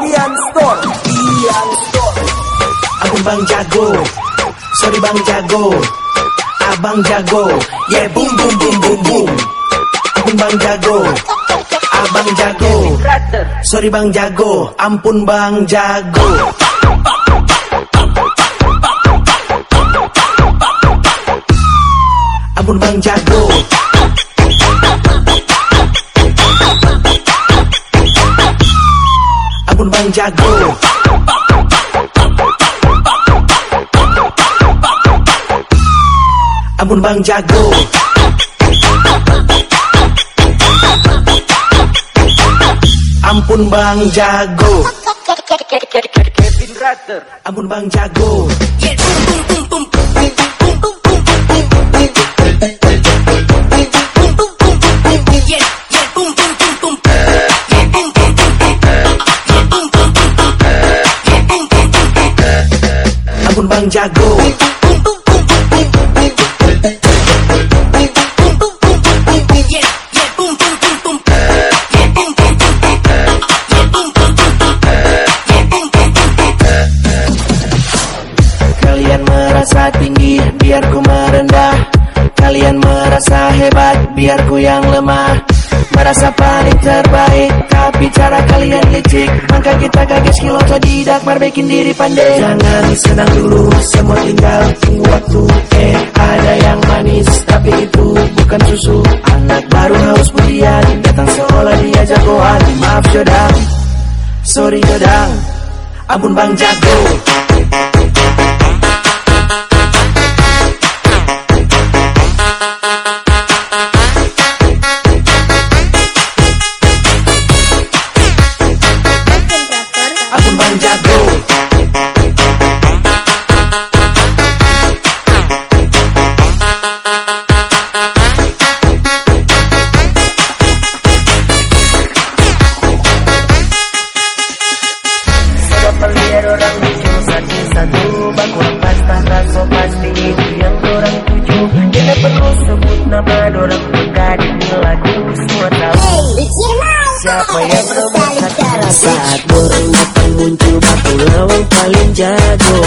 Ian Store Ian Store Abang Bang Jago. Sorry Bang Jago. Abang Jago. Yeah boom boom boom boom boom. Abang Bang Jago. Abang Jago. Sorry Bang Jago. Ampun Bang Jago. Ampun Bang Jago. Jago. Ampun bang jago. Ampun bang jago. Kevin Rater Ampun bang jago bang jago. Kalian merasa tinggi biar ku merendah. Kalian merasa hebat biar ku yang lemah. Merasa paling terbaik tapi cara kalian licik Maka kita gagas kilo tidak Marbekin diri pandai. Jangan senang dulu semua tinggal tunggu waktu. Eh ada yang manis tapi itu bukan susu. Anak baru haus pujian datang sekolah dia jagoan. Maaf Jodang Sorry Jodang Ampun Bang Jago orang lucu Satu-satu Bakuan pasta Raso pasti itu yang orang tuju Tidak perlu sebut nama Dorang peka di lagu Semua tahu Siapa yang memaksa Saat orang datang muncul Baku lawang paling jago?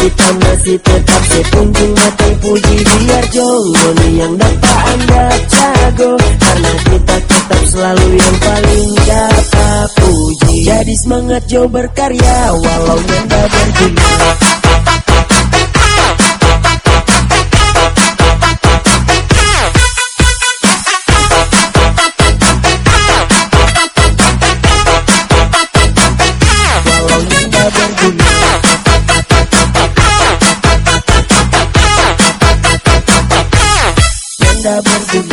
Kita masih tetap sepunjung matang puji Biar jonggoni yang dapat anda jago. Karena kita tetap selalu yang paling dapat Jadi semangat jauh berkarya Walau nanda berguna. Nanda berguna